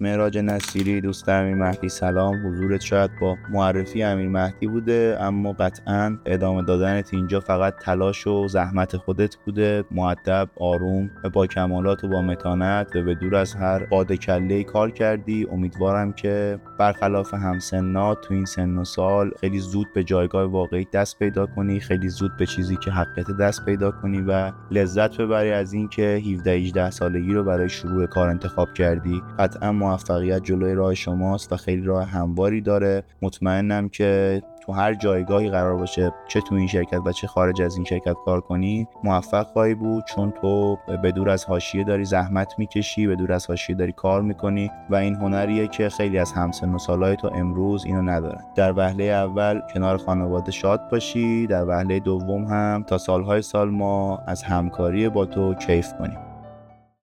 مهراج نصیری دوست امیر مهدی سلام. حضورت شاید با معرفی امیر مهدی بوده اما قطعا ادامه دادنت اینجا فقط تلاش و زحمت خودت بوده. معدب آروم با کمالات و با متانت و به دور از هر قاده کله کار کردی. امیدوارم که برخلاف همسنات تو این سن و سال خیلی زود به جایگاه واقعی دست پیدا کنی خیلی زود به چیزی که حقیقت دست پیدا کنی و لذت ببری از اینکه 17 18 سالگی رو برای شروع کار انتخاب کردی. قطعا موفقیت جلوی راه شماست و خیلی راه همواری داره. مطمئنم که تو هر جایگاهی قرار باشه چه تو این شرکت و چه خارج از این شرکت کار کنی موفق خواهی بود چون تو به دور از حاشیه داری زحمت می‌کشی به دور از حاشیه داری کار می‌کنی و این هنریه که خیلی از همسن و سالهای تو امروز اینو ندارن در وهله اول کنار خانواده شاد باشی در وهله دوم هم تا سالهای سال ما از همکاری با تو کیف کنیم.